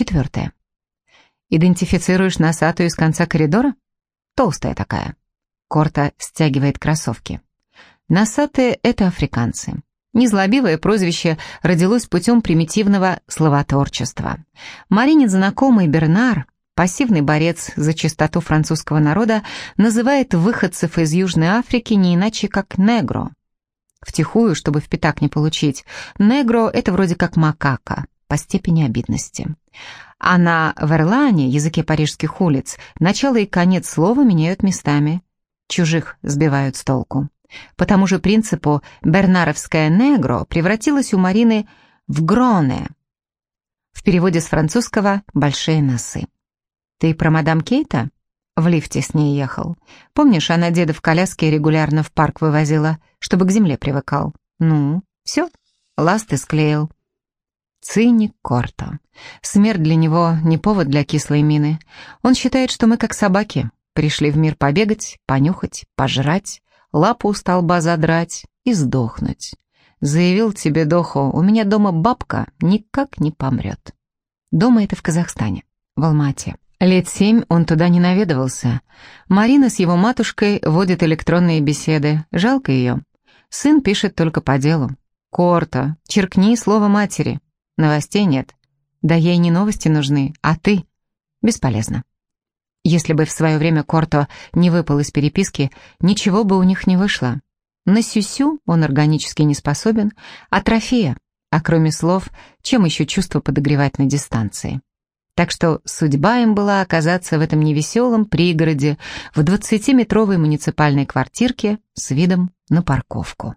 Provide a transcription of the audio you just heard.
Четвертое. Идентифицируешь носатую из конца коридора? Толстая такая. Корта стягивает кроссовки. Носатые — это африканцы. Незлобивое прозвище родилось путем примитивного словотворчества. Марине знакомый Бернар, пассивный борец за чистоту французского народа, называет выходцев из Южной Африки не иначе как «негро». Втихую, чтобы в пятак не получить. «Негро» — это вроде как «макака» по степени обидности. А на верлане, языке парижских улиц, начало и конец слова меняют местами. Чужих сбивают с толку. По тому же принципу бернаровское «негро» превратилось у Марины в «гроне». В переводе с французского «большие носы». «Ты про мадам Кейта?» В лифте с ней ехал. Помнишь, она деда в коляске регулярно в парк вывозила, чтобы к земле привыкал? Ну, все, ласты склеил. Циник Корто. Смерть для него не повод для кислой мины. Он считает, что мы как собаки, пришли в мир побегать, понюхать, пожрать, лапу у столба задрать и сдохнуть. Заявил тебе, Дохо, у меня дома бабка никак не помрет. Дома это в Казахстане, в Алмате. Лет семь он туда не наведывался. Марина с его матушкой водит электронные беседы. Жалко ее. Сын пишет только по делу. «Корта, черкни слово матери». Новостей нет. Да ей не новости нужны, а ты. Бесполезно. Если бы в свое время Корто не выпал из переписки, ничего бы у них не вышло. На сюсю он органически не способен, а трофея, а кроме слов, чем еще чувство подогревать на дистанции. Так что судьба им была оказаться в этом невеселом пригороде в 20-метровой муниципальной квартирке с видом на парковку.